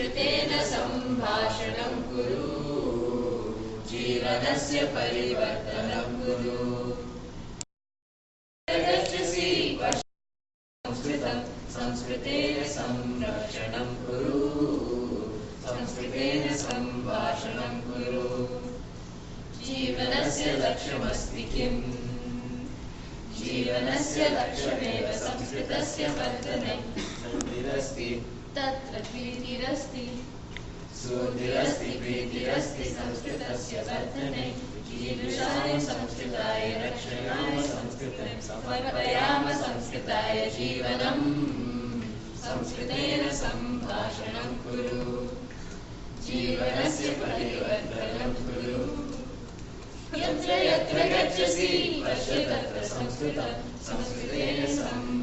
संस्कृतेन सम्भाषणं कुरु। जीवनस्य परिवर्तनं कुरु। संस्कृतं संस्कृतेन संरक्षणं कुरु। संस्कृतेन सम्भाषणं कुरु। जीवनस्य लक्ष्यमस्ति किम्? जीवनस्य लक्ष्यमेव संस्कृतस्य वर्धने। बुद्धिरस्ति तत्र प्रीतिरस्ति सुधिरस्ति, प्रीतिरस्ति, संस्कृतस्य वर्धने। कीदृशाय संस्कृताय रक्षयाम संस्कृतं समर्पयाम संस्कृताय जीवनम्। संस्कृतेन सम्भाषणं कुरु। जीवनस्य परिवर्तनं कुरु। यत्र यत्र गच्छसि पश्य तत्र संस्कृतं संस्कृतेन संरक्षणं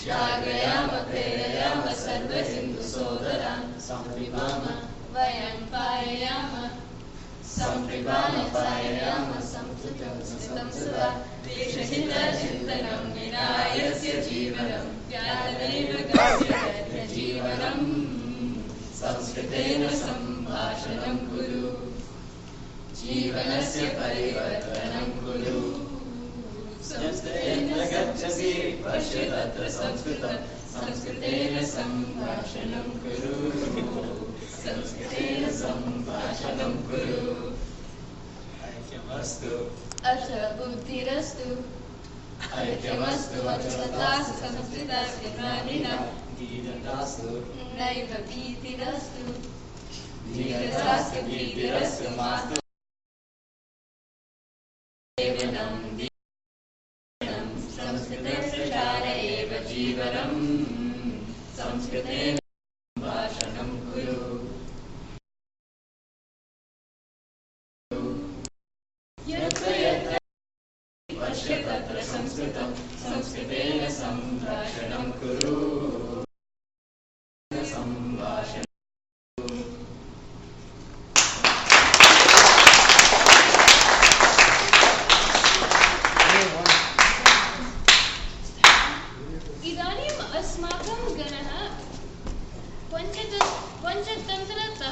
जागयाम प्रेरयाम सर्वहिन्दुसोदरान् संविधाम वयं पारयाम सम्प्रिपाम पारयाम संस्कृतं संस्कृतं सदा देशहितचिन्तनं विनायस्य जीवनं। ज्ञानमेव गम्यते जीवनम् संस्कृतेन सम्भाषणं कुरु। जीवनस्य परिवर्तनं कुरु संस्कृतेन गच्छसि पश्य तत्र संस्कृतं संस्कृतेन सम्भाषणं कुरु। संस्कृतेन सम्भाषणं कुरु। ऐक्यमस्तु। अथ बुद्धिरस्तु ऐक्यमस्तु वचनतासु संस्कृतस्य प्राणिना गीतदास्तु नैव भीतिरस्तु। धीरतास्तु गीतिरस्तु मास्तु जीवनं जीवनं संस्कृतप्रचार एव जीवनम् संस्कृतेन भाषणं कुरु। पश्य तत्र संस्कृतं संस्कृतेन सम्भाषणं कुरु। अस्माकं गणः पञ्चतन्त्रतः